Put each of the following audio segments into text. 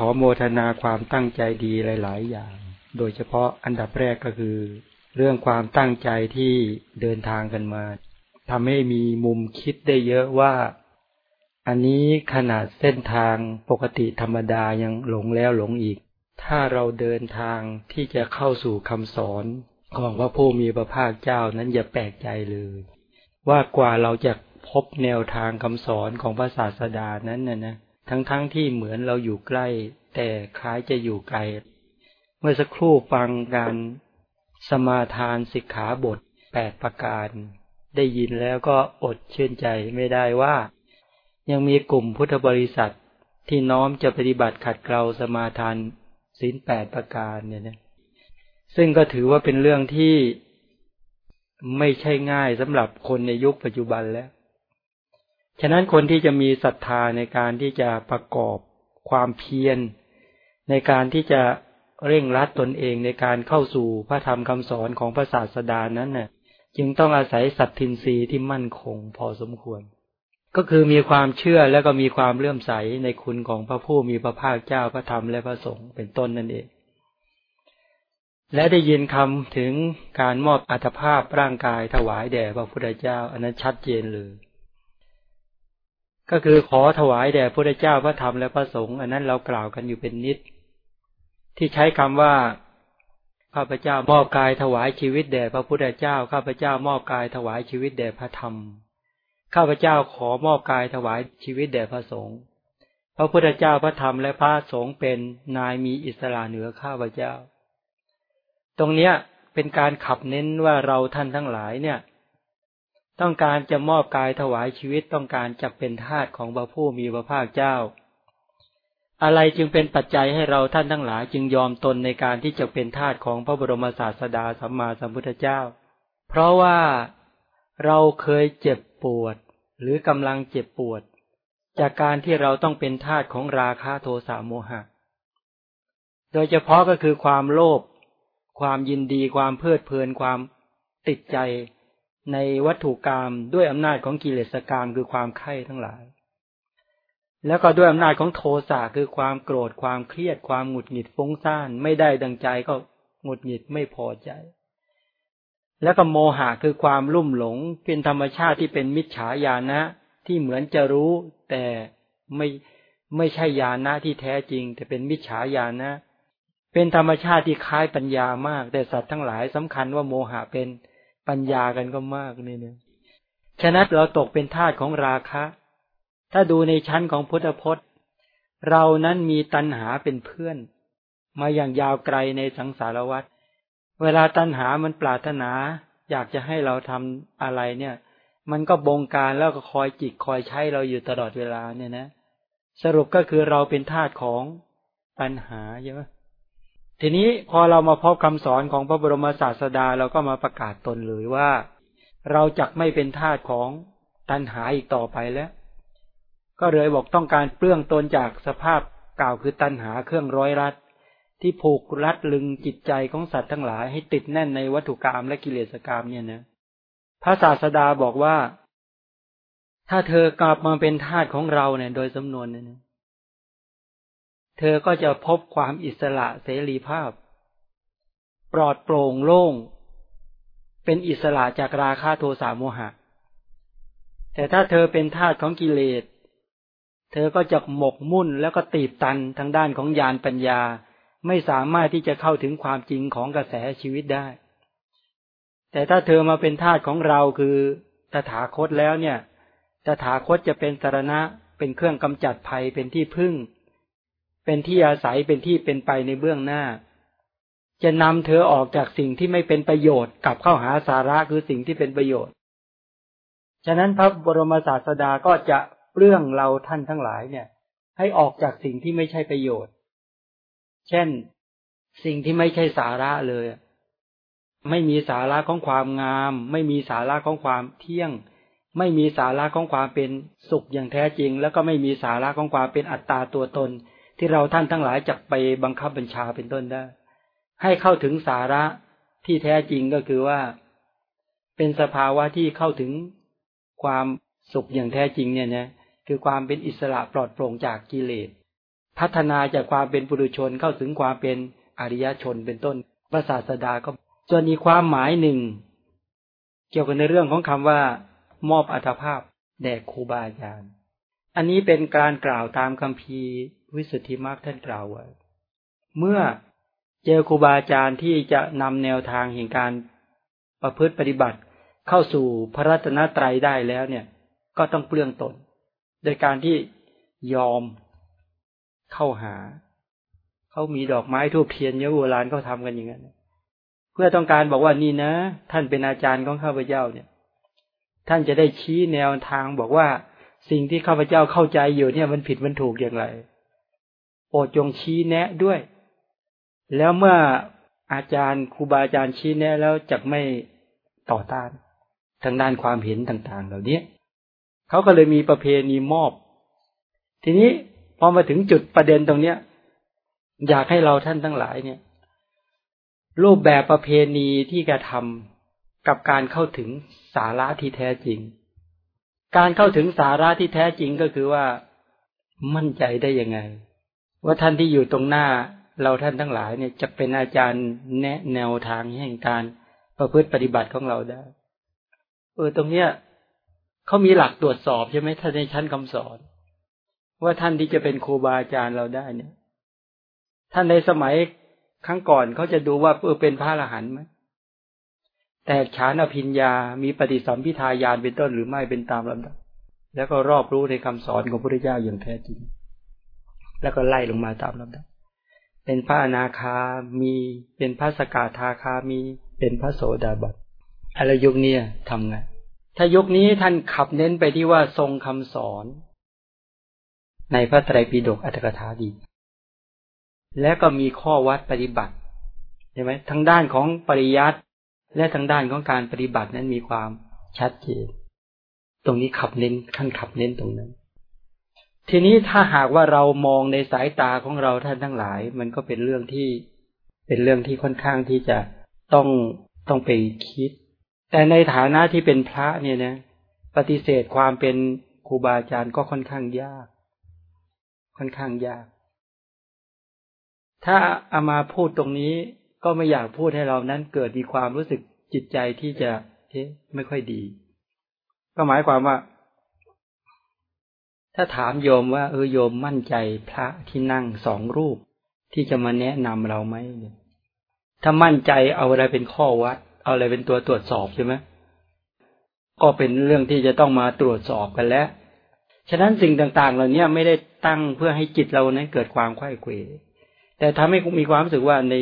ขอโมทนาความตั้งใจดีหลาย ๆ อย่าง โดยเฉพาะอันดับแรกก็คือ เรื่องความตั้งใจที่เดินทางกันมาทำให้มีมุมคิดได้เยอะว่า อันนี้ขนาดเส้นทางปกติธรรมดายังหลงแล้วหลงอีก ถ้าเราเดินทางที่จะเข้าสู่คำสอนของพระผู้มีพระภาคเจ้านั้นอย่าแปลกใจเลย ว่ากว่าเราจะพบแนวทางคำสอนของพระศาสดานั้นนะนะ ทั้งๆทที่เหมือนเราอยู่ใกล้ แต่คล้ายจะอยู่ไกล เมื่อสักครู่ฟังการสมาทานสิกขาบทแปดประการ ได้ยินแล้วก็อดชื่นใจไม่ได้ว่า ยังมีกลุ่มพุทธบริษัทที่น้อมจะปฏิบัติขัดเกลาสมาทานศีลแปดประการเนี่ยนะซึ่งก็ถือว่าเป็นเรื่องที่ไม่ใช่ง่ายสำหรับคนในยุคปัจจุบันแล้ว ฉะนั้นคนที่จะมีศรัทธาในการที่จะประกอบความเพียร ในการที่จะเร่งรัดตนเองในการเข้าสู่พระธรรมคำสอนของพระศาสดานั้นน่ะ จึงต้องอาศัยสัตทินรีที่มั่นคงพอสมควร ก็คือมีความเชื่อแล้วก็มีความเลื่อมใสในคุณของพระผู้มีพระภาคเจ้าพระธรรมและพระสงฆ์เป็นต้นนั่นเอง และได้ยินคำถึงการมอบอัตภาพร่างกายถวายแด่พระพุทธเจ้าอันนั้นชัดเจนเลย ก็คือขอถวายแด่พระเจ้าพระธรรมและพระสงฆ์อันนั้นเรากล่าวกันอยู่เป็นนิด ที่ใช้คำว่าข้าพเจ้ามอบกายถวายชีวิตแด่พระพุทธเจ้าข้าพเจ้ามอบกายถวายชีวิตแด่พระธรรมข้าพเจ้าขอมอบกายถวายชีวิตแด่พระสงฆ์พระพุทธเจ้าพระธรรมและพระสงฆ์เป็นนายมีอิสระเหนือข้าพเจ้า ตรงเนี้ยเป็นการขับเน้นว่าเราท่านทั้งหลายเนี่ย ต้องการจะมอบกายถวายชีวิตต้องการจะเป็นทาสของพระผู้มีพระภาคเจ้า อะไรจึงเป็นปัจจัยให้เราท่านทั้งหลายจึงยอมตนในการที่จะเป็นทาสของพระบรมศาสดาสัมมาสัมพุทธเจ้า เพราะว่าเราเคยเจ็บปวด หรือกำลังเจ็บปวด จากการที่เราต้องเป็นทาสของราคะโทสะโมหะ โดยเฉพาะก็คือความโลภความยินดีความเพลิดเพลินความติดใจ ในวัตถุกรรมด้วยอำนาจของกิเลสกรรมคือความไข้ทั้งหลาย แล้วก็ด้วยอำนาจของโทสะคือความโกรธความเครียดความหงุดหงิดฟุ้งซ่านไม่ได้ดังใจก็หงุดหงิดไม่พอใจ แล้วก็โมหะคือความลุ่มหลงเป็นธรรมชาติที่เป็นมิจฉาญาณะที่เหมือนจะรู้แต่ไม่ไม่ใช่ญาณะที่แท้จริง แต่เป็นมิจฉาญาณะเป็นธรรมชาติที่คล้ายปัญญามาก แต่สัตว์ทั้งหลายสำคัญว่าโมหะเป็น ปัญญากันก็มากนี่เนี่ยฉะนั้นเราตกเป็นทาสของราคะ ถ้าดูในชั้นของพุทธพจน์ เรานั้นมีตัณหาเป็นเพื่อน มาอย่างยาวไกลในสังสารวัฏเวลาตัณหามันปรารถนา อยากจะให้เราทำอะไรเนี่ย มันก็บงการแล้วก็คอยจิกคอยใช้เราอยู่ตลอดเวลาเนี่ยนะ สรุปก็คือเราเป็นทาสของตัณหาใช่ไหม ทีนี้พอเรามาพบคำสอนของพระบรมศาสดาเราก็มาประกาศตนเลยว่า เราจักไม่เป็นทาสของตัณหาอีกต่อไปแล้ว ก็เลยบอกต้องการเปลื้องตนจากสภาพกล่าวคือตัณหาเครื่องร้อยรัดที่ผูกรัดลึงจิตใจของสัตว์ทั้งหลายให้ติดแน่นในวัตถุกรรมและกิเลสกรรมเนี่ยนะพระศาสดาบอกว่า ถ้าเธอกลับมาเป็นทาสของเราเนี่ย โดยสำนวนเนี่ย เธอก็จะพบความอิสระเสรีภาพ ปลอดโปร่งโล่ง เป็นอิสระจากราคะโทสะโมหะ แต่ถ้าเธอเป็นทาสของกิเลส เธอก็จะหมกมุ่นแล้วก็ตีบตันทางด้านของญาณปัญญา ไม่สามารถที่จะเข้าถึงความจริงของกระแสชีวิตได้ แต่ถ้าเธอมาเป็นทาสของเราคือตถาคตแล้วเนี่ย ตถาคตจะเป็นสารณะ เป็นเครื่องกำจัดภัยเป็นที่พึ่ง เป็นที่อาศัยเป็นที่เป็นไปในเบื้องหน้า จะนำเธอออกจากสิ่งที่ไม่เป็นประโยชน์กลับเข้าหาสาระคือสิ่งที่เป็นประโยชน์ ฉะนั้นพระบรมศาสดาก็จะเรื่องเราท่านทั้งหลายเนี่ย ให้ออกจากสิ่งที่ไม่ใช่ประโยชน์ เช่นสิ่งที่ไม่ใช่สาระเลย ไม่มีสาระของความงาม ไม่มีสาระของความเที่ยง ไม่มีสาระของความเป็นสุขอย่างแท้จริง แล้วก็ไม่มีสาระของความเป็นอัตตาตัวตน ที่เราท่านทั้งหลายจะไปบังคับบัญชาเป็นต้นได้ ให้เข้าถึงสาระที่แท้จริงก็คือว่า เป็นสภาวะที่เข้าถึงความสุขอย่างแท้จริงเนี่ยนะคือความเป็นอิสระปลอดโปร่งจากกิเลส พัฒนาจากความเป็นปุถุชนเข้าถึงความเป็นอริยชนเป็นต้นพระศาสดาก็จนมีความหมายหนึ่ง เกี่ยวกับในเรื่องของคำว่า มอบอัตภาพแด่ครูบาอาจารย์ อันนี้เป็นการกล่าวตามคำพี วิสุทธิมรรคท่านกล่าวไว้เมื่อเจอครูบาอาจารย์ที่จะนำแนวทางแห่งการประพฤติปฏิบัติเข้าสู่พระรัตนตรัยได้แล้วเนี่ย ก็ต้องเปลื้องตน โดยการที่ยอมเข้าหา เขามีดอกไม้ทูบเทียนเยอะโบราณเขาทากันอย่างนั้นเพื่อต้องการบอกว่านี่นะ ท่านเป็นอาจารย์ของข้าพเจ้าเนี่ย ท่านจะได้ชี้แนวทางบอกว่าสิ่งที่ข้าพเจ้าเข้าใจอยู่เนี่ยมันผิดมันถูกอย่างไร โปรดจงชี้แนะด้วย แล้วเมื่ออาจารย์ครูบาอาจารย์ชี้แนะแล้วจะไม่ต่อต้าน ทางด้านความเห็นต่าง ๆ เหล่านี้เขาก็เลยมีประเพณีมอบ ทีนี้พอมาถึงจุดประเด็นตรงเนี้ย อยากให้เราท่านทั้งหลายเนี่ย รูปแบบประเพณีที่กระทำกับการเข้าถึงสาระที่แท้จริง การเข้าถึงสาระที่แท้จริงก็คือว่ามั่นใจได้ยังไง ว่าท่านที่อยู่ตรงหน้าเราท่านทั้งหลายเนี่ยจะเป็นอาจารย์แนะแนวทางแห่งการประพฤติปฏิบัติของเราได้ เออตรงเนี้ยเขามีหลักตรวจสอบใช่ไหมท่านในชั้นคำสอน ว่าท่านที่จะเป็นครูบาอาจารย์เราได้เนี่ย ท่านในสมัยครั้งก่อนเขาจะดูว่าเออเป็นพระอรหันต์ไหมแต่ฉานอภิญญา มีปฏิสัมพิทายานเป็นต้นหรือไม่เป็นตามลำดับแล้วก็รอบรู้ในคำสอนของพระพุทธเจ้าอย่างแท้จริง แล้วก็ไล่ลงมาตามลำดับ เป็นพระอนาคามี เป็นพระสกาทาคามี เป็นพระโสดาบันอะไรยุคนี้ทำไง ถ้ายุคนี้ท่านขับเน้นไปที่ว่าทรงคำสอน ในพระไตรปิฎกอัตถกถาดี และก็มีข้อวัดปฏิบัติใช่ไหมทั้งด้านของปริยัติและทั้งด้านของการปฏิบัตินั้นมีความชัดเจน ตรงนี้ขับเน้นขั้นขับเน้นตรงนั้น ทีนี้ถ้าหากว่าเรามองในสายตาของเราท่านทั้งหลาย มันก็เป็นเรื่องที่เป็นเรื่องที่ค่อนข้างที่จะต้องต้องไปคิด แต่ในฐานะที่เป็นพระเนี่ยนะปฏิเสธความเป็นครูบาอาจารย์ก็ค่อนข้างยาก ค่อนข้างยาก ถ้าเอามาพูดตรงนี้ก็ไม่อยากพูดให้เรานั้นเกิดมีความรู้สึกจิตใจที่จะเอ๊ะไม่ค่อยดี ก็หมายความว่า ถ้าถามโยมว่าเออโยมมั่นใจพระที่นั่งสองรูป ที่จะมาแนะนำเราไหมถ้ามั่นใจเอาอะไรเป็นข้อวัด เอาอะไรเป็นตัวตรวจสอบใช่ไหมก็เป็นเรื่องที่จะต้องมาตรวจสอบกันแล้ว ฉะนั้นสิ่งต่าง ๆ เหล่านี้ไม่ได้ตั้งเพื่อให้จิตเรานั้นเกิดความไข้เขวแต่ทำให้มีความรู้สึกว่าใน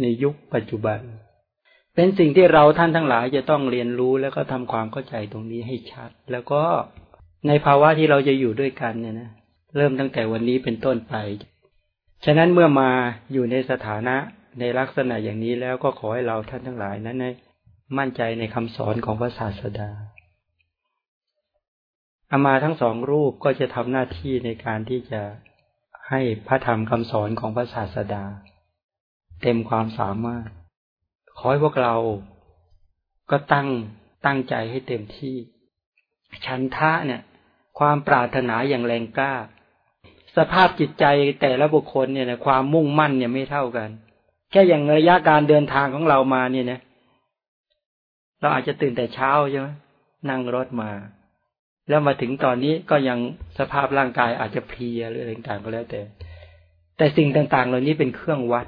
ในยุคปัจจุบัน เป็นสิ่งที่เราท่านทั้งหลายจะต้องเรียนรู้แล้วก็ทำความเข้าใจตรงนี้ให้ชัด แล้วก็ ในภาวะที่เราจะอยู่ด้วยกันเนี่ยนะเริ่มตั้งแต่วันนี้เป็นต้นไป ฉะนั้นเมื่อมาอยู่ในสถานะในลักษณะอย่างนี้แล้วก็ขอให้เราท่านทั้งหลายนั้นมั่นใจในคำสอนของพระศาสดาอามาทั้งสองรูปก็จะทำหน้าที่ในการที่จะให้พระธรรมคำสอนของพระศาสดา เต็มความสามารถ ขอให้พวกเราก็ตั้งตั้งใจให้เต็มที่ ชันทะเนี่ย ความปรารถนาอย่างแรงกล้า สภาพจิตใจแต่ละบุคคลเนี่ยนะความมุ่งมั่นเนี่ยไม่เท่ากัน แค่อย่างระยะการเดินทางของเรามาเนี่ยนะเราอาจจะตื่นแต่เช้าใช่ไหมนั่งรถมา แล้วมาถึงตอนนี้ก็ยังสภาพร่างกายอาจจะเพลียหรืออะไรต่างก็แล้วแต่ แต่สิ่งต่างๆ เหล่านี้เป็นเครื่องวัด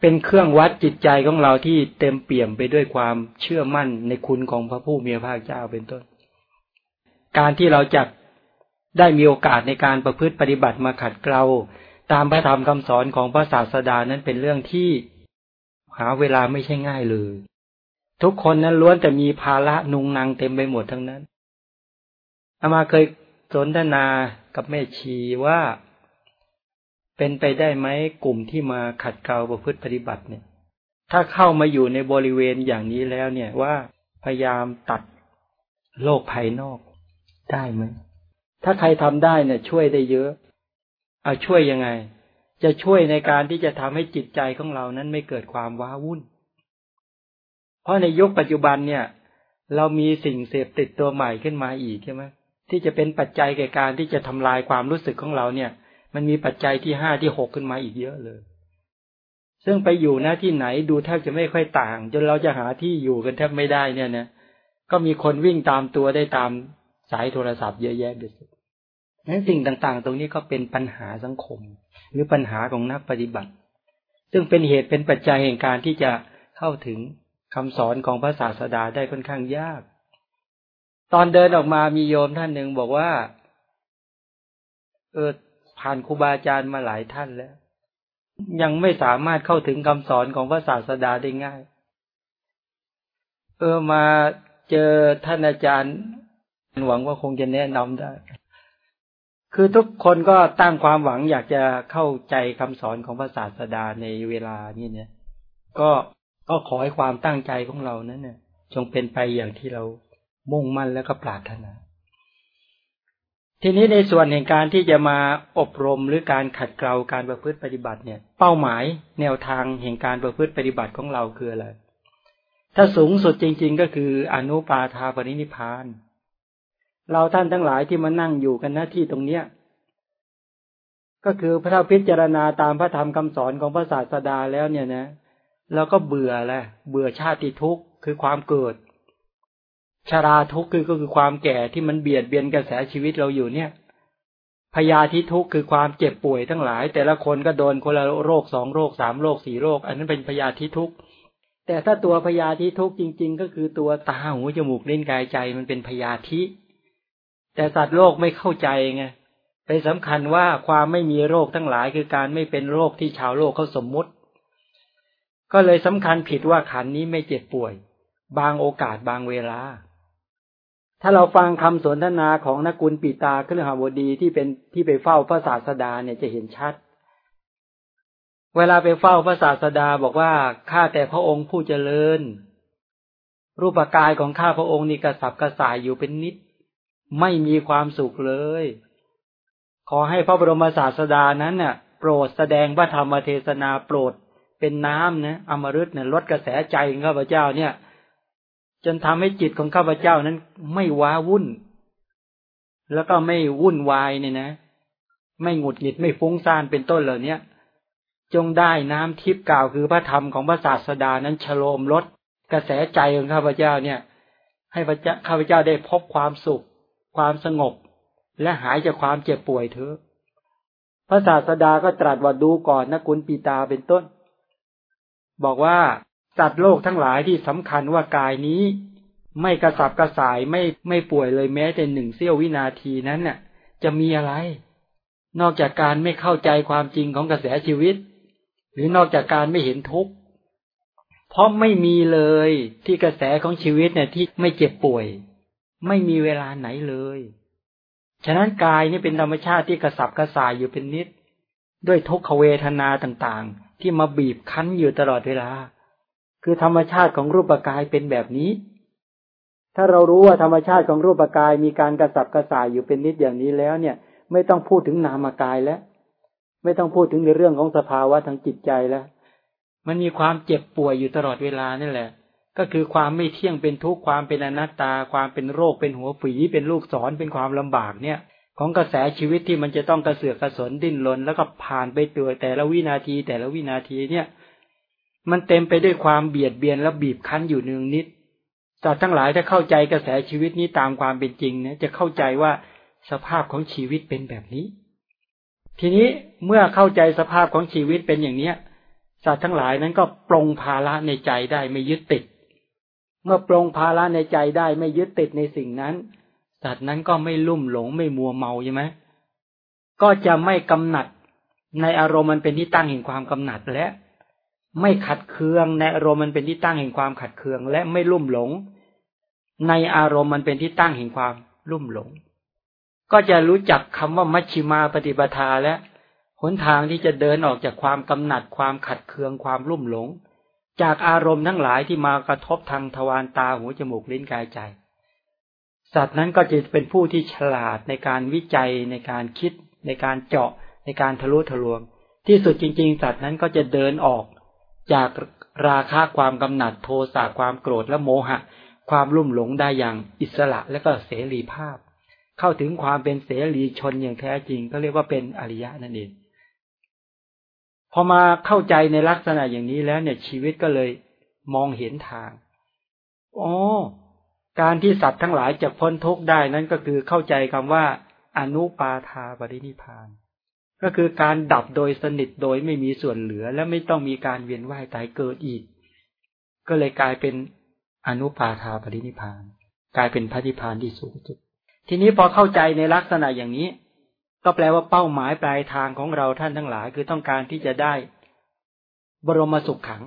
เป็นเครื่องวัดจิตใจของเราที่เต็มเปี่ยมไปด้วยความเชื่อมั่นในคุณของพระผู้มีพระภาคเจ้าเป็นต้น การที่เราจะได้มีโอกาสในการประพฤติปฏิบัติมาขัดเกลาตามพระธรรมคำสอนของพระศาสดานั้นเป็นเรื่องที่หาเวลาไม่ใช่ง่ายเลย ทุกคนนั้นล้วนแต่มีภาระนุงนางเต็มไปหมดทั้งนั้นอามาเคยสนทนากับแม่ชีว่าเป็นไปได้ไหมกลุ่มที่มาขัดเกลาประพฤติปฏิบัติเนี่ย ถ้าเข้ามาอยู่ในบริเวณอย่างนี้แล้วเนี่ยว่าพยายามตัดโลกภายนอก ได้ไหมถ้าใครทำได้เนี่ย ช่วยได้เยอะ เอาช่วยยังไง จะช่วยในการที่จะทำให้จิตใจของเรานั้นไม่เกิดความว้าวุ่น เพราะในยุคปัจจุบันเนี่ย เรามีสิ่งเสพติดตัวใหม่ขึ้นมาอีกใช่ไหมที่จะเป็นปัจจัยแก่การที่จะทำลายความรู้สึกของเราเนี่ย มันมีปัจจัยที่ห้าที่หกขึ้นมาอีกเยอะเลย ซึ่งไปอยู่หน้าที่ไหนดูแทบจะไม่ค่อยต่าง จนเราจะหาที่อยู่กันแทบไม่ได้เนี่ยนะก็มีคนวิ่งตามตัวได้ตาม สายโทรศัพท์เยอะแยะเด็ดนั้นสิ่งต่างๆ ตรงนี้ก็เป็นปัญหาสังคม หรือปัญหาของนักปฏิบัติ ซึ่งเป็นเหตุเป็นปัจจัยแห่งการที่จะเข้าถึงคำสอนของพระศาสดาได้ค่อนข้างยาก ตอนเดินออกมามีโยมท่านหนึ่งบอกว่า เออผ่านครูบาอาจารย์มาหลายท่านแล้ว ยังไม่สามารถเข้าถึงคำสอนของพระศาสดาได้ง่าย เออมาเจอท่านอาจารย์ หวังว่าคงจะแนะนำได้ คือทุกคนก็ตั้งความหวังอยากจะเข้าใจคำสอนของพระศาสดาในเวลานี้เนี่ย ก็ก็ขอให้ความตั้งใจของเรานั้นเนี่ยจงเป็นไปอย่างที่เรามุ่งมั่นแล้วก็ปรารถนา ทีนี้ในส่วนแห่งการที่จะมาอบรมหรือการขัดเกลาการประพฤติปฏิบัติเนี่ย เป้าหมายแนวทางแห่งการประพฤติปฏิบัติของเราคืออะไรถ้าสูงสุดจริง ๆ ก็คืออนุปาทาปรินิพาน เราท่านทั้งหลายที่มานั่งอยู่กันหน้าที่ตรงเนี้ย ก็คือพระพิจารณาตามพระธรรมคำสอนของพระศาสดาแล้วเนี่ยนะเราก็เบื่อแหละเบื่อชาติทุกข์คือความเกิด ชาราทุกข์คือก็คือความแก่ที่มันเบียดเบียนกระแสชีวิตเราอยู่เนี่ยพยาธิทุกข์คือความเจ็บป่วยทั้งหลาย แต่ละคนก็โดนคนละโรคสองโรคสามโรคสี่โรค อันนั้นเป็นพยาธิทุกข์แต่ถ้าตัวพยาธิทุกข์จริง ๆ ก็คือตัวตาหูจมูกเลิ้นกายใจมันเป็นพยาธิ แต่สัตว์โลกไม่เข้าใจไงไปสำคัญว่าความไม่มีโรคทั้งหลายคือการไม่เป็นโรคที่ชาวโลกเขาสมมุติ ก็เลยสำคัญผิดว่าขันนี้ไม่เจ็บป่วย บางโอกาสบางเวลา ถ้าเราฟังคำสนทนาของนักกุลปีตาเครือหาวดีที่เป็นที่ไปเฝ้าพระศาสดาเนี่ยจะเห็นชัด เวลาไปเฝ้าพระศาสดาบอกว่าข้าแต่พระองค์ผู้เจริญ รูปกายของข้าพระองค์นี่กระสับกระส่ายอยู่เป็นนิด ไม่มีความสุขเลย ขอให้พระบรมศาสดานั้นเน่ะ โปรดแสดงพระธรรมเทศนาโปรดเป็นน้ำนะอมฤตเนี่ยลดกระแสใจของข้าพเจ้าเนี่ย จนทำให้จิตของข้าพเจ้านั้น ไม่ว้าวุ่น แล้วก็ไม่วุ่นวายเนี่ยนะไม่หงุดหงิดไม่ฟุ้งซ่านเป็นต้นเหล่านี้จงได้น้ำทิพย์กล่าวคือพระธรรมของพระศาสดานั้นฉโลมลดกระแสใจของข้าพเจ้าเนี่ย ให้พระเจ้าข้าพเจ้าได้พบความสุข ความสงบ และหายจากความเจ็บป่วยเถอะพระศาสดาก็ตรัสว่าดูก่อนนะกุลปีตาเป็นต้น บอกว่าสัตว์โลกทั้งหลายที่สำคัญว่ากายนี้ ไม่กระสับกระส่ายไม่ไม่ป่วยเลยแม้แต่หนึ่งเสี้ยววินาทีนั้นน่ะ จะมีอะไร นอกจากการไม่เข้าใจความจริงของกระแสชีวิต หรือนอกจากการไม่เห็นทุกข์เพราะไม่มีเลยที่กระแสของชีวิตเนี่ยที่ไม่เจ็บป่วย ไม่มีเวลาไหนเลย ฉะนั้นกายนี่เป็นธรรมชาติที่กระสับกระส่ายอยู่เป็นนิด ด้วยทุกขเวทนาต่างๆ ที่มาบีบคั้นอยู่ตลอดเวลา คือธรรมชาติของรูปกายเป็นแบบนี้ ถ้าเรารู้ว่าธรรมชาติของรูปกายมีการกระสับกระส่ายอยู่เป็นนิดอย่างนี้แล้วเนี่ย ไม่ต้องพูดถึงนามกายแล้ว ไม่ต้องพูดถึงในเรื่องของสภาวะทางจิตใจแล้ว มันมีความเจ็บป่วยอยู่ตลอดเวลานี่แหละ ก็คือความไม่เที่ยงเป็นทุกข์ความเป็นอนัตตา ความเป็นโรคเป็นหัวฝีเป็นลูกศรเป็นความลำบากเนี่ย ของกระแสชีวิตที่มันจะต้องกระเสือกกระสนดิ้นรนแล้วก็ผ่านไปตัวแต่ละวินาทีแต่ละวินาทีเนี่ย มันเต็มไปด้วยความเบียดเบียนและบีบคั้นอยู่หนึ่งนิดแต่ทั้งหลายถ้าเข้าใจกระแสชีวิตนี้ตามความเป็นจริงเนี่ยจะเข้าใจว่าสภาพของชีวิตเป็นแบบนี้ ทีนี้เมื่อเข้าใจสภาพของชีวิตเป็นอย่างเนี้ยสัตว์ทั้งหลายนั้นก็ปรงภาระในใจได้ไม่ยึดติด เมื่อปรงภาระในใจได้ไม่ยึดติดในสิ่งนั้น สัตว์นั้นก็ไม่ลุ่มหลงไม่มัวเมาใช่ไหมก็จะไม่กำหนัดในอารมณ์มันเป็นที่ตั้งแห่งความกำหนัดและ ไม่ขัดเคืองในอารมณ์มันเป็นที่ตั้งแห่งความขัดเคือง และไม่ลุ่มหลง ในอารมณ์มันเป็นที่ตั้งแห่งความลุ่มหลง ก็จะรู้จักคำว่ามัชชิมาปฏิปทาและหนทางที่จะเดินออกจากความกำหนัดความขัดเคืองความลุ่มหลง จากอารมณ์ทั้งหลายที่มากระทบทางทวารตาหูจมูกลิ้นกายใจ สัตว์นั้นก็จะเป็นผู้ที่ฉลาดในการวิจัยในการคิด ในการเจาะในการทะลุทะลวง ที่สุดจริง ๆ สัตว์นั้นก็จะเดินออกจากราคะความกำหนัดโทสะความโกรธและโมหะ ความลุ่มหลงได้อย่างอิสระและก็เสรีภาพ เข้าถึงความเป็นเสรีชนอย่างแท้จริง ก็เรียกว่าเป็นอริยะนั่นเอง พอมาเข้าใจในลักษณะอย่างนี้แล้ว เนี่ย ชีวิตก็เลยมองเห็นทางอ๋อการที่สัตว์ทั้งหลายจะพ้นทุกข์ได้นั้นก็คือเข้าใจคำว่า อนุปาทาปรินิพาน ก็คือการดับโดยสนิทโดยไม่มีส่วนเหลือและไม่ต้องมีการเวียนว่ายตายเกิดอีก ก็เลยกลายเป็นอนุปาทาปรินิพาน กลายเป็นพระนิพพานที่สูงสุด ทีนี้พอเข้าใจในลักษณะอย่างนี้ ก็แปลว่าเป้าหมายปลายทางของเราท่านทั้งหลาย คือต้องการที่จะได้ บรมสุขขัง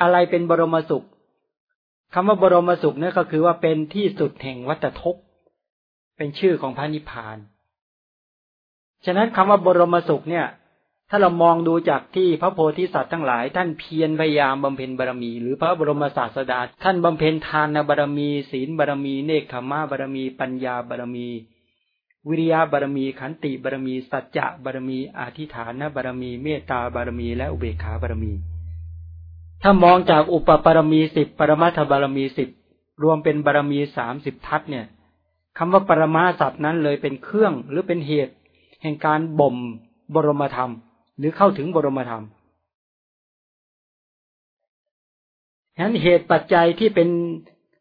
อะไรเป็นบรมสุขคำว่าบรมสุขนี่ก็คือว่าเป็นที่สุดแห่งวัตทุกข์เป็นชื่อของพระนิพพาน ฉะนั้นคำว่าบรมสุขเนี่ย ถ้าเรามองดูจากที่พระโพธิสัตว์ทั้งหลาย ท่านเพียรพยายามบำเพ็ญบารมี หรือพระบรมศาสดาท่านบำเพ็ญทานบารมี ศีลบารมี เนคขมาบารมี ปัญญาบารมี วิริยะบารมี ขันติบารมี สัจจะบารมีอธิฐานบารมี เมตตาบารมี และอุเบกขาบารมี ถ้ามองจากอุปบารมีสิบปรมัตถบารมีสิบรวมเป็นบารมีสามสิบทัศเนี่ยคำว่าปรมาสัตว์นั้นเลยเป็นเครื่องหรือเป็นเหตุ แห่งการบ่มบรมธรรม หรือเข้าถึงบรมธรรมฉะนั้นเหตุปัจจัยที่เป็น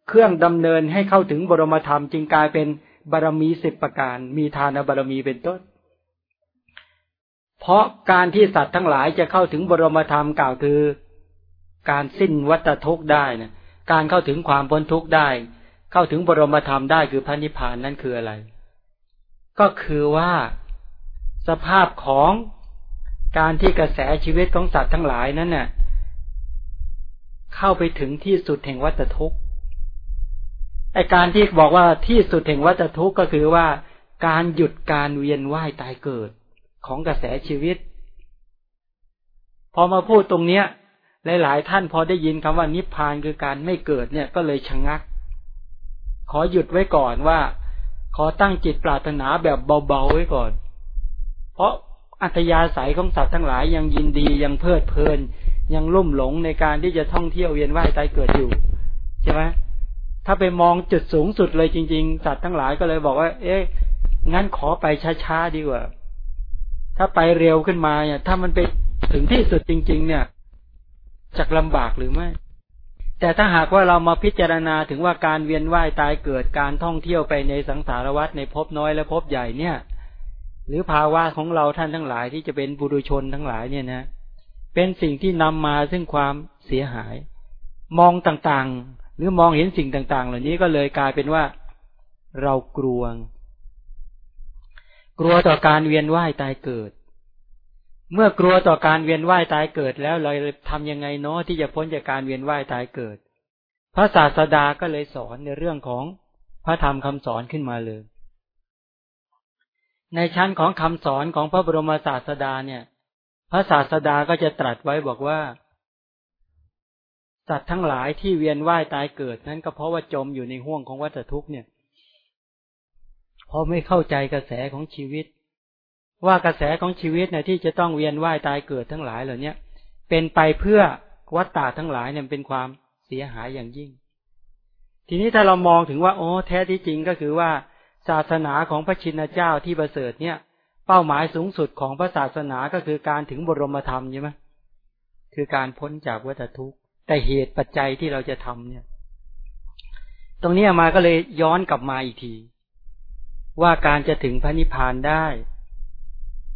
เครื่องดำเนินให้เข้าถึงบรมธรรมจึงกลายเป็น บารมีสิบประการ มีทานบารมีเป็นต้น เพราะการที่สัตว์ทั้งหลายจะเข้าถึงบรมธรรมกล่าวคือ การสิ้นวัฏทุกข์ได้นะการเข้าถึงความพ้นทุกข์ได้ เข้าถึงบรมธรรมได้คือพระนิพพานนั่นคืออะไร ก็คือว่าสภาพของการที่กระแสชีวิตของสัตว์ทั้งหลายนั้นเน่ะเข้าไปถึงที่สุดแห่งวัฏทุกข์ ไอการที่บอกว่าที่สุดแห่งวัฏทุกข์ก็คือว่าการหยุดการเวียนว่ายตายเกิดของกระแสชีวิต พอมาพูดตรงเนี้ย หลาย ๆ ท่านพอได้ยินคำว่านิพพานคือการไม่เกิดเนี่ยก็เลยชะงัก ขอหยุดไว้ก่อนว่า ขอตั้งจิตปรารถนาแบบเบา ๆ ไว้ก่อน เพราะอัตยาศัยของสัตว์ทั้งหลายยังยินดียังเพลิดเพลิน ยังลุ่มหลงในการที่จะท่องเที่ยวเวียนว่ายตายเกิดอยู่ ใช่ไหม ถ้าไปมองจุดสูงสุดเลยจริง ๆ สัตว์ทั้งหลายก็เลยบอกว่า เอ๊ะงั้นขอไปช้าๆดีกว่า ถ้าไปเร็วขึ้นมาเนี่ย ถ้ามันไปถึงที่สุดจริง ๆ เนี่ยจะลำบากหรือไม่ แต่ถ้าหากว่าเรามาพิจารณาถึงว่าการเวียนว่ายตายเกิดการท่องเที่ยวไปในสังสารวัฏในภพน้อยและภพใหญ่เนี่ย หรือภาวะของเราท่านทั้งหลายที่จะเป็นบุรุชนทั้งหลายเนี่ยนะเป็นสิ่งที่นำมาซึ่งความเสียหาย มองต่าง หรือมองเห็นสิ่งต่าง ๆ เหล่านี้ก็เลยกลายเป็นว่าเรากลัว กลัวต่อการเวียนว่ายตายเกิด เมื่อกลัวต่อการเวียนว่ายตายเกิด แล้วเราทำยังไงเนาะที่จะพ้นจากการเวียนว่ายตายเกิด พระศาสดาก็เลยสอนในเรื่องของพระธรรมคำสอนขึ้นมาเลย ในชั้นของคำสอนของพระบรมศาสดาเนี่ย พระศาสดาก็จะตรัสไว้บอกว่า สัตว์ทั้งหลายที่เวียนว่ายตายเกิดนั้นก็เพราะว่าจมอยู่ในห่วงของวัฏทุกข์เนี่ยพราะไม่เข้าใจกระแสของชีวิต ว่ากระแสของชีวิตเนี่ยที่จะต้องเวียนว่ายตายเกิดทั้งหลายเหล่านี้เป็นไปเพื่อวัฏฏะทั้งหลายเนี่ยเป็นความเสียหายอย่างยิ่ง ทีนี้ถ้าเรามองถึงว่าโอ้แท้ที่จริงก็คือว่า ศาสนาของพระชินเจ้าที่ประเสริฐเนี่ย เป้าหมายสูงสุดของพระศาสนาก็คือการถึงบรมธรรมใช่ไหมคือการพ้นจากวัฏทุกข์ แต่เหตุปัจจัยที่เราจะทำเนี่ย ตรงนี้มาก็เลยย้อนกลับมาอีกที ว่าการจะถึงพระนิพพานได้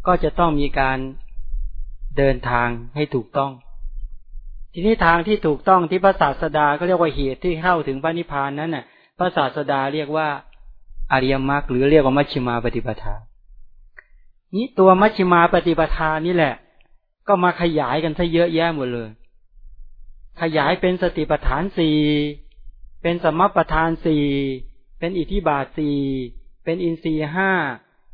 ก็จะต้องมีการเดินทางให้ถูกต้อง ทีนี้ทางที่ถูกต้องที่พระศาสดาก็เรียกว่าเหตุที่เข้าถึงพระนิพพานนั้นน่ะ พระศาสดาเรียกว่าอริยมรรคหรือเรียกว่ามัชฌิมาปฏิปทา นี้ตัวมัชฌิมาปฏิปทานี่แหละ ก็มาขยายกันซะเยอะแยะหมดเลย ขยายเป็นสติปัฏฐานสี่เป็นสมปทานสี่เป็นอิทธิบาทสี่เป็นอินทรีห้า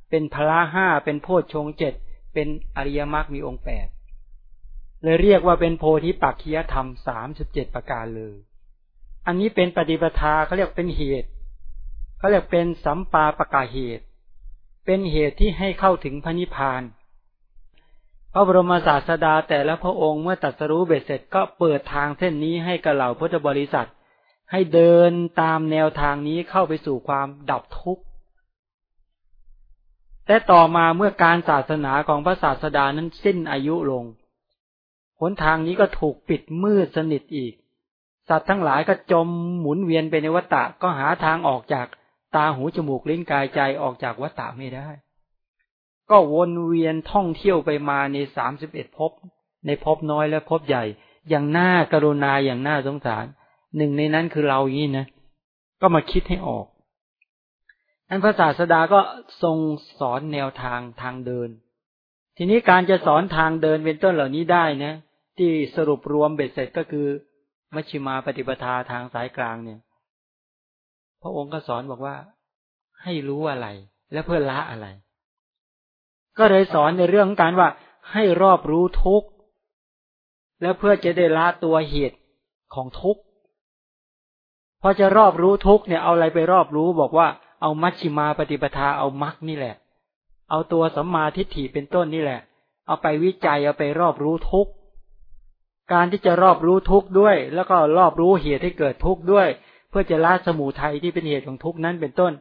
เป็นพละห้าเป็นโพชฌงเจ็ดเป็นอริยมรรคมีองค์แปดเลยเรียกว่าเป็นโพธิปักคียธรรมสามสิบเจ็ดประการเลย อันนี้เป็นปฏิปทาเขาเรียกเป็นเหตุเขาเรียกเป็นสัมปาปะกาเหตุ เป็นเหตุที่ให้เข้าถึงพระนิพพาน พระบรมศาสดาแต่ละพระองค์เมื่อตัดสรู้เบ็ดเสร็จก็เปิดทางเส้นนี้ให้กับเหล่าพุทธบริษัท ให้เดินตามแนวทางนี้เข้าไปสู่ความดับทุกข์แต่ต่อมาเมื่อการศาสนาของพระศาสดานั้นสิ้นอายุลงหนทางนี้ก็ถูกปิดมืดสนิทอีก สัตว์ทั้งหลายก็จมหมุนเวียนไปในวัฏฏะก็หาทางออกจากตาหูจมูกลิ้นกายใจออกจากวัฏฏะไม่ได้ ก็วนเวียนท่องเที่ยวไปมาในสามสิบเอ็ดภพในภพน้อยและภพใหญ่ อย่างน่ากรุณาอย่างน่าสงสาร หนึ่งในนั้นคือเราอย่างนี้นะ ก็มาคิดให้ออกอันพระศาสดาก็ทรงสอนแนวทางทางเดิน ทีนี้การจะสอนทางเดินเป็นต้นเหล่านี้ได้นะ ที่สรุปรวมเบ็ดเสร็จก็คือ มัชฌิมาปฏิปทาทางสายกลางเนี่ย พระองค์ก็สอนบอกว่าให้รู้อะไรและเพื่อละอะไร ก็เลยสอนในเรื่องของการว่าให้รอบรู้ทุกข์และเพื่อจะได้ละตัวเหตุของทุกข์พอจะรอบรู้ทุกข์เนี่ยเอาอะไรไปรอบรู้บอกว่าเอามัชฌิมาปฏิปทาเอามักนี่แหละ เอาตัวสัมมาทิฏฐิเป็นต้นนี่แหละ เอาไปวิจัยเอาไปรอบรู้ทุกข์การที่จะรอบรู้ทุกข์ด้วย แล้วก็รอบรู้เหตุให้เกิดทุกข์ด้วย เพื่อจะละสมุทัยที่เป็นเหตุของทุกข์นั้นเป็นต้น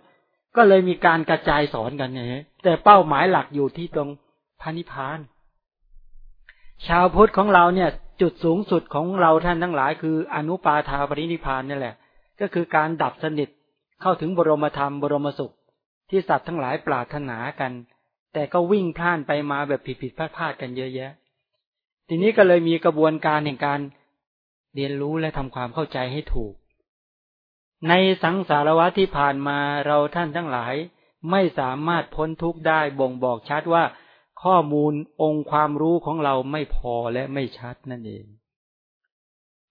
ก็เลยมีการกระจายสอนกันเนี่ยแต่เป้าหมายหลักอยู่ที่ตรงพระนิพพาน ชาวพุทธของเราเนี่ย จุดสูงสุดของเราท่านทั้งหลายคืออนุปาทาปรินิพานนี่แหละ ก็คือการดับสนิทเข้าถึงบรมธรรมบรมสุข ที่สัตว์ทั้งหลายปรารถนากัน แต่ก็วิ่งพล่านไปมาแบบผิดผิดพลาดพลาดกันเยอะแยะ ทีนี้ก็เลยมีกระบวนการแห่งการเรียนรู้และทำความเข้าใจให้ถูก ในสังสารวัตที่ผ่านมาเราท่านทั้งหลายไม่สามารถพ้นทุกข์ได้บ่งบอกชัดว่า ข้อมูลองค์ความรู้ของเราไม่พอและไม่ชัดนั่นเอง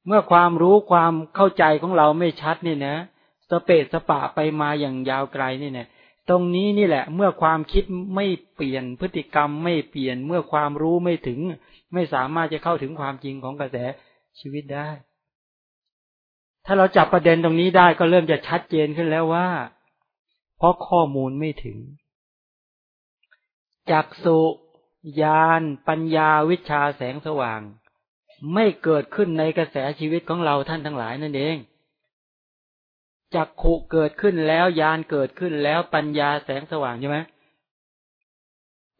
เมื่อความรู้ความเข้าใจของเราไม่ชัดนี่นะสเปสสปะไปมาอย่างยาวไกลนี่เนี่ย ตรงนี้นี่แหละ เมื่อความคิดไม่เปลี่ยนพฤติกรรมไม่เปลี่ยนเมื่อความรู้ไม่ถึง ไม่สามารถจะเข้าถึงความจริงของกระแสชีวิตได้ ถ้าเราจับประเด็นตรงนี้ได้ก็เริ่มจะชัดเจนขึ้นแล้วว่า เพราะข้อมูลไม่ถึง จักสุยานปัญญาวิชาแสงสว่าง ไม่เกิดขึ้นในกระแสชีวิตของเราท่านทั้งหลายนั่นเองจักขุเกิดขึ้นแล้วยานเกิดขึ้นแล้วปัญญาแสงสว่างใช่ไหม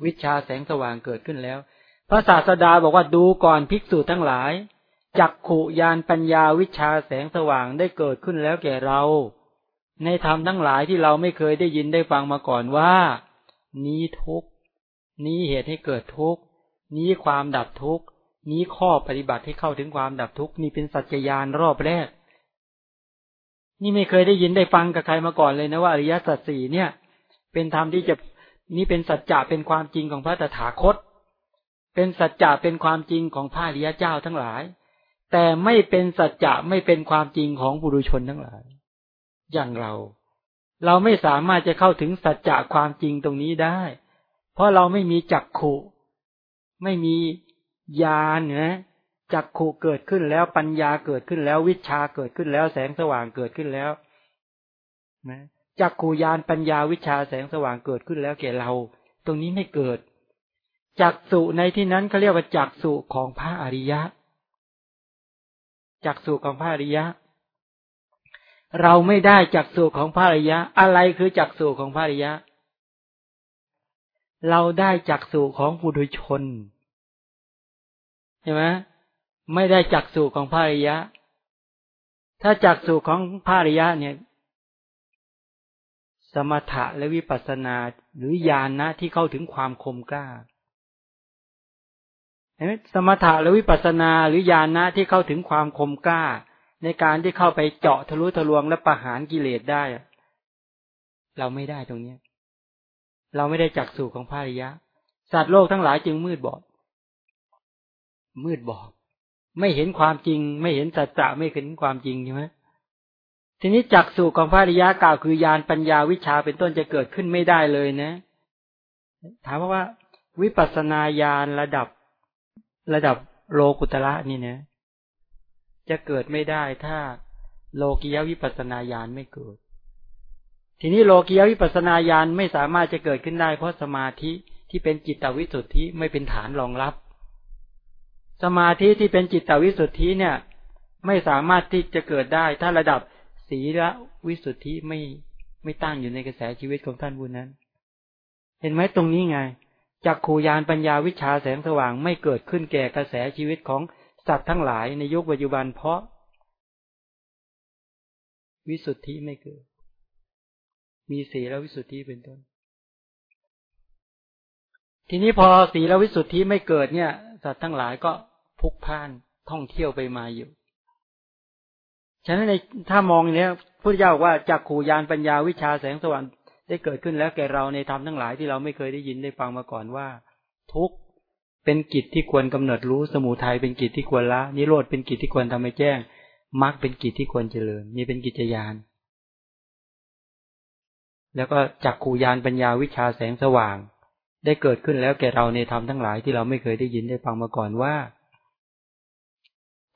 วิชาแสงสว่างเกิดขึ้นแล้ว พระศาสดาบอกว่าดูก่อนภิกษุทั้งหลาย จักขุยานปัญญาวิชาแสงสว่างได้เกิดขึ้นแล้วแก่เรา ในธรรมทั้งหลายที่เราไม่เคยได้ยินได้ฟังมาก่อนว่า นี้ทุกนี้เหตุให้เกิดทุกนี้ความดับทุกนี้ข้อปฏิบัติให้เข้าถึงความดับทุกนี่เป็นสัจจยานรอบแรก นี่ไม่เคยได้ยินได้ฟังกับใครมาก่อนเลยนะว่าอริยสัจสี่เนี่ย เป็นธรรมที่จะนี่เป็นสัจจะเป็นความจริงของพระตถาคต เป็นสัจจะเป็นความจริงของพระอริยเจ้าทั้งหลาย แต่ไม่เป็นสัจจะไม่เป็นความจริงของบุรุชนทั้งหลาย อย่างเรา เราไม่สามารถจะเข้าถึงสัจจะความจริงตรงนี้ได้ เพราะเราไม่มีจักขุไม่มีญาณนะจักขุเกิดขึ้นแล้วปัญญาเกิดขึ้นแล้ววิชาเกิดขึ้นแล้วแสงสว่างเกิดขึ้นแล้วนะจักขูยานปัญญาวิชาแสงสว่างเกิดขึ้นแล้วแก่เรา ตรงนี้ไม่เกิดจักสุในที่นั้นเขาเรียกว่าจักสุของพระอริยะ จักสุของพระอริยะ เราไม่ได้จักสุของพระอริยะ อะไรคือจักสุของพระอริยะ เราได้จักสุของปุถุชนใช่ไหมไม่ได้จักสุของพระอริยะ ถ้าจักสุของพระอริยะเนี่ย สมถะและวิปัสสนาหรือญาณนะที่เข้าถึงความคมกล้า สมถะหรือวิปัสนาหรือญาณนะที่เข้าถึงความคมกล้า ในการที่เข้าไปเจาะทะลุทะลวงและประหารกิเลสได้ เราไม่ได้ตรงนี้เราไม่ได้จักสู่ของพระริยะ สัตว์โลกทั้งหลายจึงมืดบอด มืดบอด ไม่เห็นความจริง ไม่เห็นสัจจะไม่เห็นความจริงใช่ไหมทีนี้จักสู่ของพระริยากล่าวคือยานปัญญาวิชาเป็นต้นจะเกิดขึ้นไม่ได้เลยนะ ถามว่าวิปัสนาญาณระดับ ระดับโลกุตระนี่นะ จะเกิดไม่ได้ถ้าโลกิยวิปัสนาญาณไม่เกิด ทีนี้โลกิยวิปัสนาญาณไม่สามารถจะเกิดขึ้นได้ เพราะสมาธิที่เป็นจิตตวิสุทธิไม่เป็นฐานรองรับ สมาธิที่เป็นจิตตวิสุทธิเนี่ย ไม่สามารถที่จะเกิดได้ ถ้าระดับศีลวิสุทธิไม่ไม่ตั้งอยู่ในกระแสชีวิตของท่านบุญนั้น เห็นไหมตรงนี้ไง จากขูยานปัญญาวิชาแสงสว่างไม่เกิดขึ้นแก่กระแสชีวิตของสัตว์ทั้งหลายในยุคปัจจุบันเพราะ วิสุทธิไม่เกิด มีสีแล้ววิสุทธิเป็นต้น ทีนี้พอสีแล้ววิสุทธิไม่เกิดเนี่ย สัตว์ทั้งหลายก็พุกพ่านท่องเที่ยวไปมาอยู่ฉะนั้นในถ้ามองเนี้ยพุทธเจ้าว่าจากขูยานปัญญาวิชาแสงสว่าง ได้เกิดขึ้นแล้วแก่เราในธรรมทั้งหลายที่เราไม่เคยได้ยินได้ฟังมาก่อนว่า ทุกเป็นกิจที่ควรกำหนดรู้สมุทัยเป็นกิจที่ควรละนิโรธเป็นกิจที่ควรทำให้แจ้งมรรคเป็นกิจที่ควรเจริญนี่เป็นกิจยานแล้วก็จักขูยานปัญญาวิชาแสงสว่าง ได้เกิดขึ้นแล้วแก่เราในธรรมทั้งหลายที่เราไม่เคยได้ยินได้ฟังมาก่อนว่า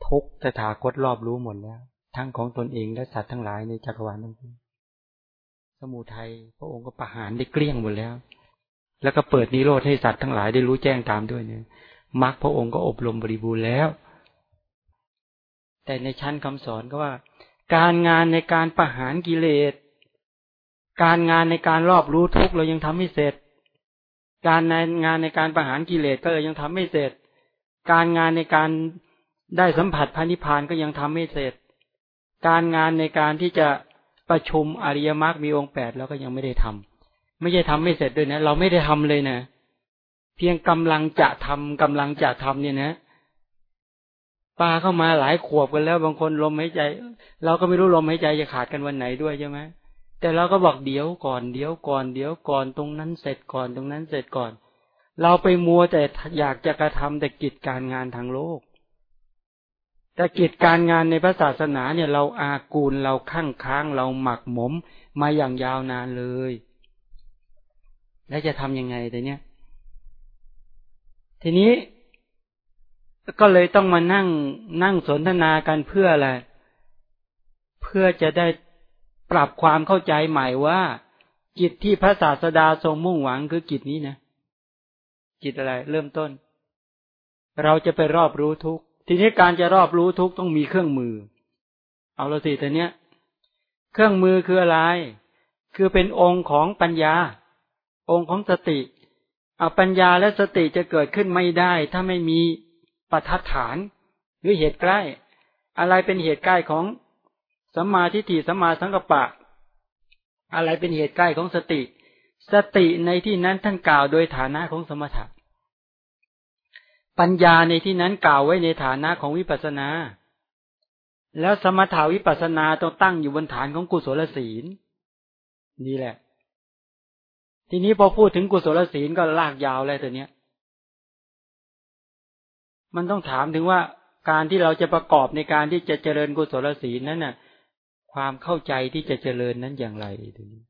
ทุกตถาคตรอบรู้หมดแล้ว ทั้งของตนเองและสัตว์ทั้งหลายในจักรวาลทั้งสิ้น สมุทัยพระองค์ก็ประหารได้เกลี้ยงหมดแล้ว แล้วก็เปิดนิโรธให้สัตว์ทั้งหลายได้รู้แจ้งตามด้วยเนี่ยมรรคพระองค์ก็อบรมบริบูรณ์แล้ว แต่ในชั้นคำสอนก็ว่า การงานในการประหารกิเลส การงานในการรอบรู้ทุกเรายังทำไม่เสร็จ การในงานในการประหารกิเลสก็ยังทำไม่เสร็จ การงานในการได้สัมผัสพระนิพพานก็ยังทำไม่เสร็จ การงานในการที่จะ ประชุมอริยมรรคมีองค์แปดแล้วก็ยังไม่ได้ทำไม่ใช่ทำไม่เสร็จด้วยนะ เราไม่ได้ทำเลยนะ เพียงกำลังจะทำกำลังจะทำเนี่ยนะปลาเข้ามาหลายขวบกันแล้ว บางคนลมหายใจ เราก็ไม่รู้ลมหายใจจะขาดกันวันไหนด้วยใช่ไหมแต่เราก็บอกเดี๋ยวก่อนเดี๋ยวก่อนเดี๋ยวก่อนตรงนั้นเสร็จก่อนตรงนั้นเสร็จก่อน เราไปมัวแต่อยากจะกระทำแต่กิจการงานทางโลก แต่กิจการงานในพระศาสนาเนี่ย เราอากูลเราข้างค้างเราหมักหมมมาอย่างยาวนานเลย แล้วจะทำยังไงแต่เนี้ยทีนี้ก็เลยต้องมานั่งนั่งสนทนากันเพื่ออะไร เพื่อจะได้ปรับความเข้าใจใหม่ว่า กิจที่พระศาสดาทรงมุ่งหวังคือกิจนี้นะ กิจอะไร เริ่มต้น เราจะไปรอบรู้ทุก ทีนี้การจะรอบรู้ทุกต้องมีเครื่องมือ เอาละสิแต่เนี้ย เครื่องมือคืออะไร คือเป็นองค์ของปัญญา องค์ของสติเอาปัญญาและสติจะเกิดขึ้นไม่ได้ ถ้าไม่มีปัจฐาน หรือเหตุใกล้ อะไรเป็นเหตุใกล้ของสัมมาทิฏฐิสัมมาสังกัปปะ อะไรเป็นเหตุใกล้ของสติ สติในที่นั้นท่านกล่าวโดยฐานะของสมถะ ปัญญาในที่นั้นกล่าวไว้ในฐานะของวิปัสนา แล้วสมถาวิปัสนาต้องตั้งอยู่บนฐานของกุศลศีล นี่แหละ ทีนี้พอพูดถึงกุศลศีลก็ลากยาวเลยตัวเนี้ย มันต้องถามถึงว่าการที่เราจะประกอบในการที่จะเจริญกุศลศีลนั้นน่ะ ความเข้าใจที่จะเจริญนั้นอย่างไรทีนี้